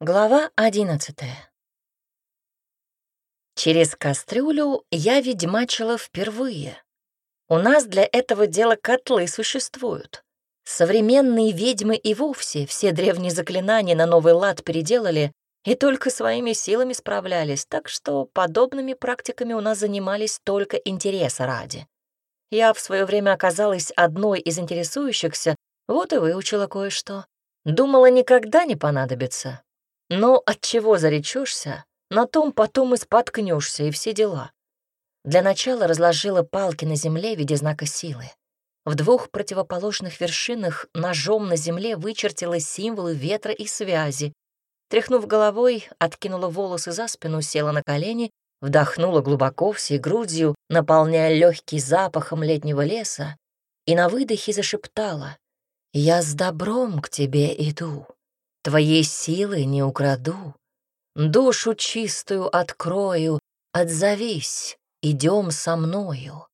Глава одиннадцатая. Через кастрюлю я ведьмачила впервые. У нас для этого дела котлы существуют. Современные ведьмы и вовсе все древние заклинания на новый лад переделали и только своими силами справлялись, так что подобными практиками у нас занимались только интереса ради. Я в свое время оказалась одной из интересующихся, вот и выучила кое-что. Думала, никогда не понадобится, но от чего заречешься, на том потом и споткнешься, и все дела. Для начала разложила палки на земле в виде знака силы. В двух противоположных вершинах ножом на земле вычертила символы ветра и связи. Тряхнув головой, откинула волосы за спину, села на колени, вдохнула глубоко всей грудью, наполняя легкий запахом летнего леса, и на выдохе зашептала «Я с добром к тебе иду». Твоей силы не украду, душу чистую открою, отзовись, идем со мною.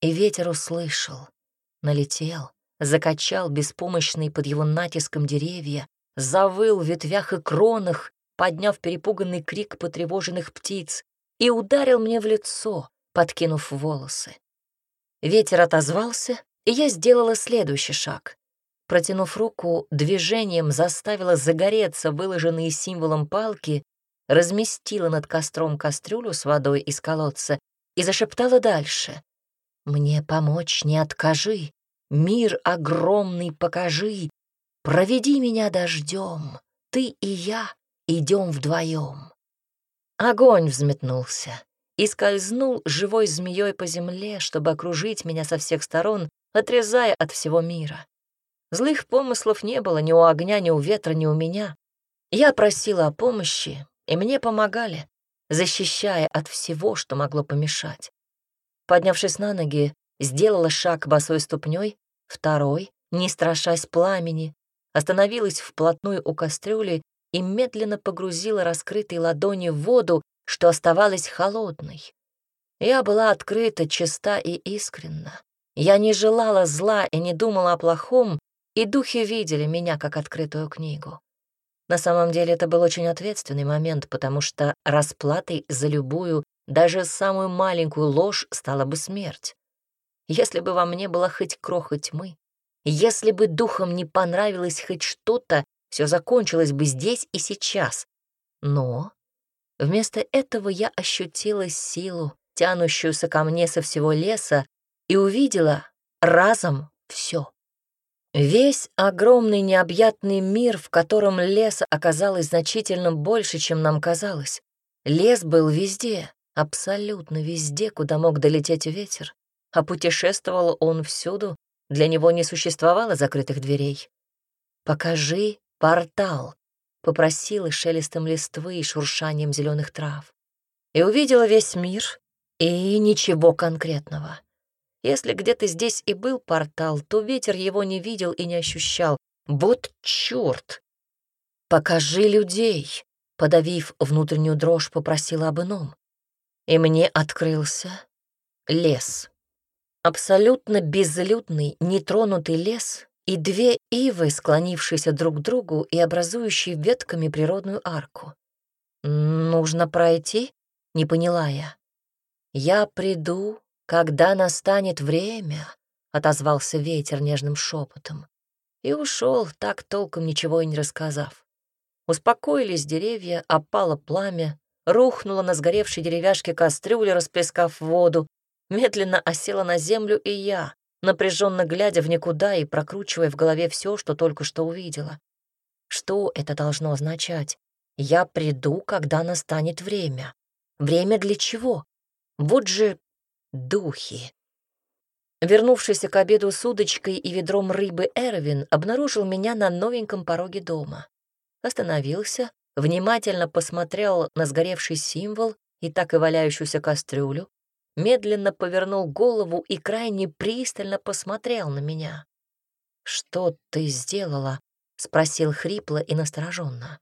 И ветер услышал, налетел, закачал беспомощный под его натиском деревья, завыл в ветвях и кронах, подняв перепуганный крик потревоженных птиц, и ударил мне в лицо, подкинув волосы. Ветер отозвался, и я сделала следующий шаг. Протянув руку, движением заставила загореться выложенные символом палки, разместила над костром кастрюлю с водой из колодца и зашептала дальше. «Мне помочь не откажи, мир огромный покажи, проведи меня дождем, ты и я идем вдвоем». Огонь взметнулся и скользнул живой змеей по земле, чтобы окружить меня со всех сторон, отрезая от всего мира. Злых помыслов не было ни у огня, ни у ветра, ни у меня. Я просила о помощи, и мне помогали, защищая от всего, что могло помешать. Поднявшись на ноги, сделала шаг босой ступней, второй, не страшась пламени, остановилась вплотную у кастрюли и медленно погрузила раскрытой ладони в воду, что оставалась холодной. Я была открыта, чиста и искренна. Я не желала зла и не думала о плохом, и духи видели меня как открытую книгу. На самом деле это был очень ответственный момент, потому что расплатой за любую, даже самую маленькую ложь стала бы смерть. Если бы во мне была хоть кроха тьмы, если бы духам не понравилось хоть что-то, все закончилось бы здесь и сейчас. Но вместо этого я ощутила силу, тянущуюся ко мне со всего леса, и увидела разом все. Весь огромный необъятный мир, в котором леса оказалось значительно больше, чем нам казалось. Лес был везде, абсолютно везде, куда мог долететь ветер, а путешествовал он всюду, для него не существовало закрытых дверей. «Покажи портал», — попросила шелестом листвы и шуршанием зеленых трав. И увидела весь мир, и ничего конкретного. Если где-то здесь и был портал, то ветер его не видел и не ощущал. Вот чёрт! «Покажи людей!» — подавив внутреннюю дрожь, попросила об ином. И мне открылся лес. Абсолютно безлюдный, нетронутый лес и две ивы, склонившиеся друг к другу и образующие ветками природную арку. «Нужно пройти?» — не поняла я. «Я приду «Когда настанет время», — отозвался ветер нежным шепотом, и ушел, так толком ничего и не рассказав. Успокоились деревья, опало пламя, рухнуло на сгоревшей деревяшке кастрюли, расплескав воду, медленно осела на землю и я, напряженно глядя в никуда и прокручивая в голове все, что только что увидела. Что это должно означать? Я приду, когда настанет время. Время для чего? Вот же Духи. Вернувшийся к обеду с удочкой и ведром рыбы Эрвин обнаружил меня на новеньком пороге дома. Остановился, внимательно посмотрел на сгоревший символ и так и валяющуюся кастрюлю, медленно повернул голову и крайне пристально посмотрел на меня. «Что ты сделала?» — спросил хрипло и настороженно.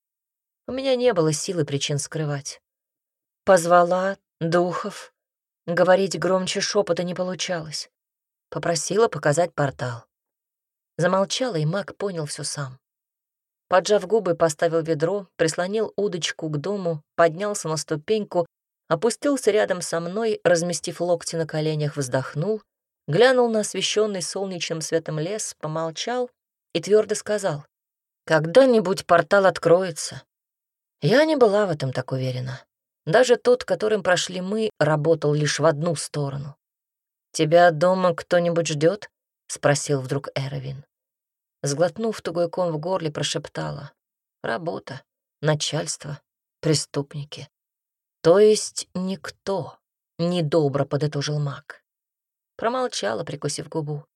У меня не было силы причин скрывать. Позвала духов, Говорить громче шепота не получалось. Попросила показать портал. Замолчала, и маг понял все сам. Поджав губы, поставил ведро, прислонил удочку к дому, поднялся на ступеньку, опустился рядом со мной, разместив локти на коленях, вздохнул, глянул на освещенный солнечным светом лес, помолчал и твердо сказал, «Когда-нибудь портал откроется». Я не была в этом так уверена. Даже тот, которым прошли мы, работал лишь в одну сторону. «Тебя дома кто-нибудь ждет? спросил вдруг Эровин. Сглотнув тугой ком в горле, прошептала. «Работа, начальство, преступники». «То есть никто», — недобро подытожил маг. Промолчала, прикусив губу.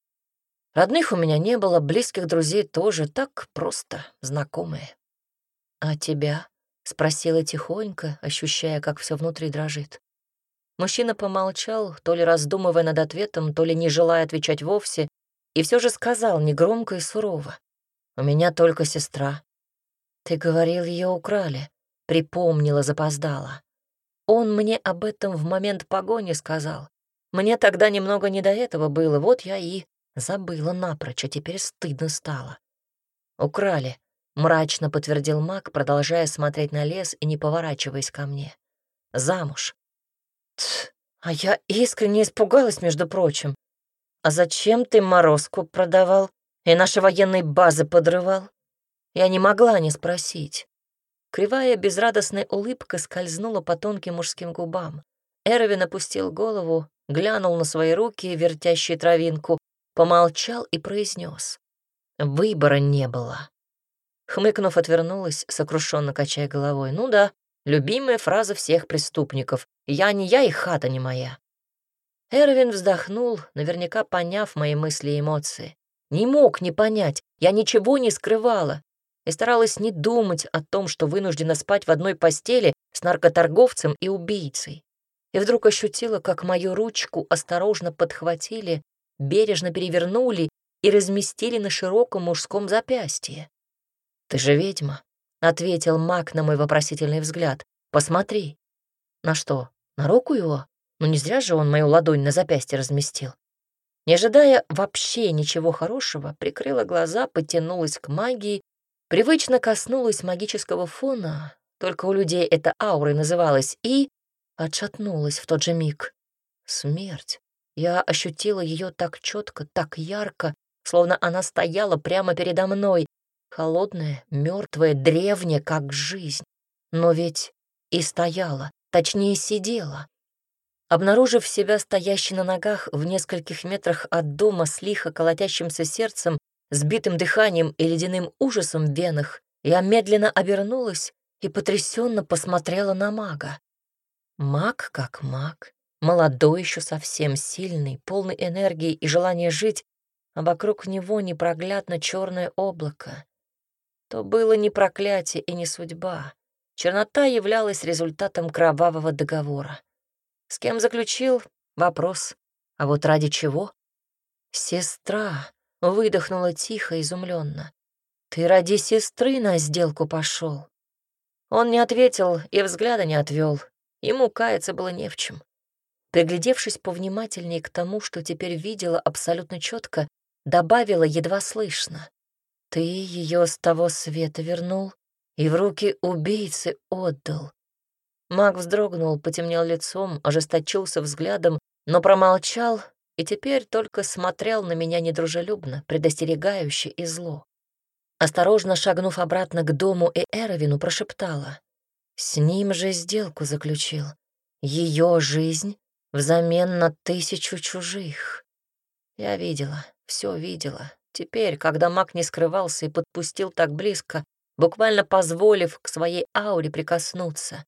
Родных у меня не было, близких друзей тоже, так просто знакомые. «А тебя?» — спросила тихонько, ощущая, как все внутри дрожит. Мужчина помолчал, то ли раздумывая над ответом, то ли не желая отвечать вовсе, и все же сказал негромко и сурово. «У меня только сестра». «Ты говорил, ее украли», — припомнила, запоздала. Он мне об этом в момент погони сказал. Мне тогда немного не до этого было, вот я и забыла напрочь, а теперь стыдно стало. «Украли», — мрачно подтвердил маг, продолжая смотреть на лес и не поворачиваясь ко мне. «Замуж». Ть, а я искренне испугалась, между прочим. «А зачем ты морозку продавал и наши военные базы подрывал?» Я не могла не спросить. Кривая безрадостная улыбка скользнула по тонким мужским губам. Эрвин опустил голову, глянул на свои руки, вертящие травинку, помолчал и произнес: «Выбора не было». Хмыкнув, отвернулась, сокрушенно качая головой. «Ну да, любимая фраза всех преступников. Я не я и хата не моя». Эрвин вздохнул, наверняка поняв мои мысли и эмоции. Не мог не понять, я ничего не скрывала и старалась не думать о том, что вынуждена спать в одной постели с наркоторговцем и убийцей. И вдруг ощутила, как мою ручку осторожно подхватили, бережно перевернули и разместили на широком мужском запястье. «Ты же ведьма», — ответил маг на мой вопросительный взгляд. «Посмотри». «На что? На руку его?» Но не зря же он мою ладонь на запястье разместил. Не ожидая вообще ничего хорошего, прикрыла глаза, потянулась к магии, привычно коснулась магического фона, только у людей это аурой называлось, и отшатнулась в тот же миг. Смерть. Я ощутила ее так четко, так ярко, словно она стояла прямо передо мной, холодная, мертвая, древняя, как жизнь. Но ведь и стояла, точнее сидела. Обнаружив себя стоящей на ногах в нескольких метрах от дома с лихо колотящимся сердцем, сбитым дыханием и ледяным ужасом в венах, я медленно обернулась и потрясенно посмотрела на мага. Маг как маг, молодой еще совсем сильный, полный энергии и желания жить, а вокруг него непроглядно черное облако. То было не проклятие и не судьба. Чернота являлась результатом кровавого договора. С кем заключил? Вопрос. А вот ради чего? Сестра выдохнула тихо, изумленно. Ты ради сестры на сделку пошел. Он не ответил и взгляда не отвел. Ему каяться было не в чем. Приглядевшись повнимательнее к тому, что теперь видела абсолютно четко, добавила едва слышно. Ты ее с того света вернул и в руки убийцы отдал. Маг вздрогнул, потемнел лицом, ожесточился взглядом, но промолчал и теперь только смотрел на меня недружелюбно, предостерегающе и зло. Осторожно шагнув обратно к дому и Эровину, прошептала. С ним же сделку заключил. Ее жизнь взамен на тысячу чужих. Я видела, все видела. Теперь, когда маг не скрывался и подпустил так близко, буквально позволив к своей ауре прикоснуться,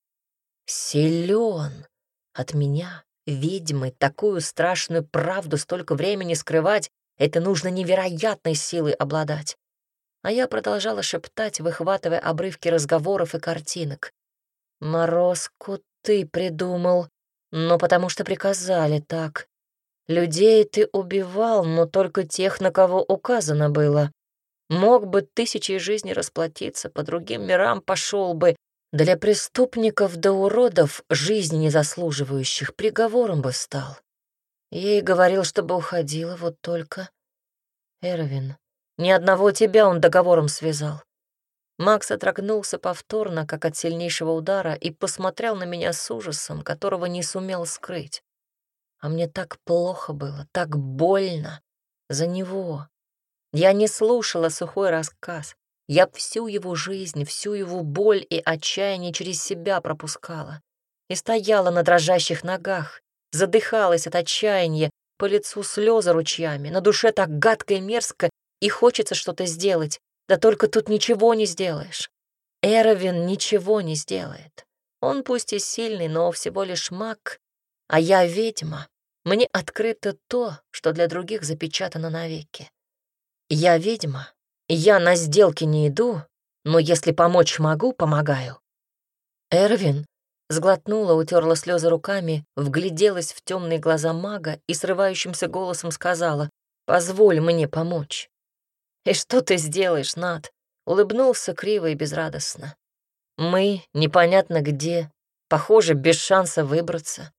Силен. От меня, ведьмы, такую страшную правду столько времени скрывать, это нужно невероятной силой обладать. А я продолжала шептать, выхватывая обрывки разговоров и картинок. «Морозку ты придумал, но потому что приказали так. Людей ты убивал, но только тех, на кого указано было. Мог бы тысячи жизней расплатиться, по другим мирам пошел бы, для преступников до уродов, жизни не заслуживающих, приговором бы стал. Ей говорил, чтобы уходила, вот только... Эрвин, ни одного тебя он договором связал. Макс отрогнулся повторно, как от сильнейшего удара, и посмотрел на меня с ужасом, которого не сумел скрыть. А мне так плохо было, так больно за него. Я не слушала сухой рассказ. Я всю его жизнь, всю его боль и отчаяние через себя пропускала. И стояла на дрожащих ногах, задыхалась от отчаяния, по лицу слезы ручьями, на душе так гадко и мерзко, и хочется что-то сделать, да только тут ничего не сделаешь. Эровин ничего не сделает. Он пусть и сильный, но всего лишь маг, а я ведьма. Мне открыто то, что для других запечатано навеки. Я ведьма, я на сделки не иду, но если помочь могу, помогаю. Эрвин сглотнула, утерла слезы руками, вгляделась в темные глаза мага и срывающимся голосом сказала «Позволь мне помочь». «И что ты сделаешь, Над?» Улыбнулся криво и безрадостно. «Мы непонятно где, похоже, без шанса выбраться».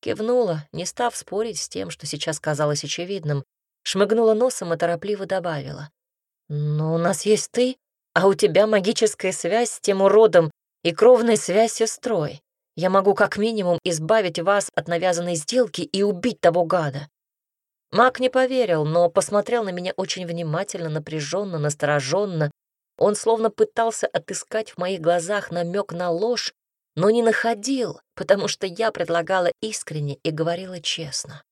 Кивнула, не став спорить с тем, что сейчас казалось очевидным, шмыгнула носом и торопливо добавила. «Но у нас есть ты, а у тебя магическая связь с тем уродом и кровная связь с сестрой. Я могу как минимум избавить вас от навязанной сделки и убить того гада. Маг не поверил, но посмотрел на меня очень внимательно, напряженно, настороженно. Он словно пытался отыскать в моих глазах намек на ложь, но не находил, потому что я предлагала искренне и говорила честно.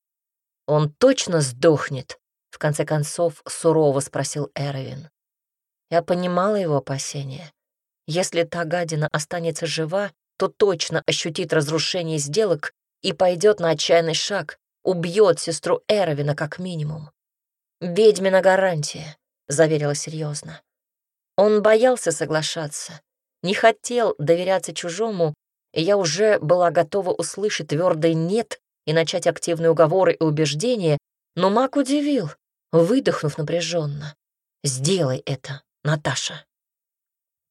«Он точно сдохнет?» — в конце концов сурово спросил Эровин. Я понимала его опасения. Если та гадина останется жива, то точно ощутит разрушение сделок и пойдет на отчаянный шаг, убьет сестру Эровина как минимум. «Ведьмина гарантия», — заверила серьезно. Он боялся соглашаться, не хотел доверяться чужому, и я уже была готова услышать твердое «нет» и начать активные уговоры и убеждения, но маг удивил, выдохнув напряженно. «Сделай это, Наташа».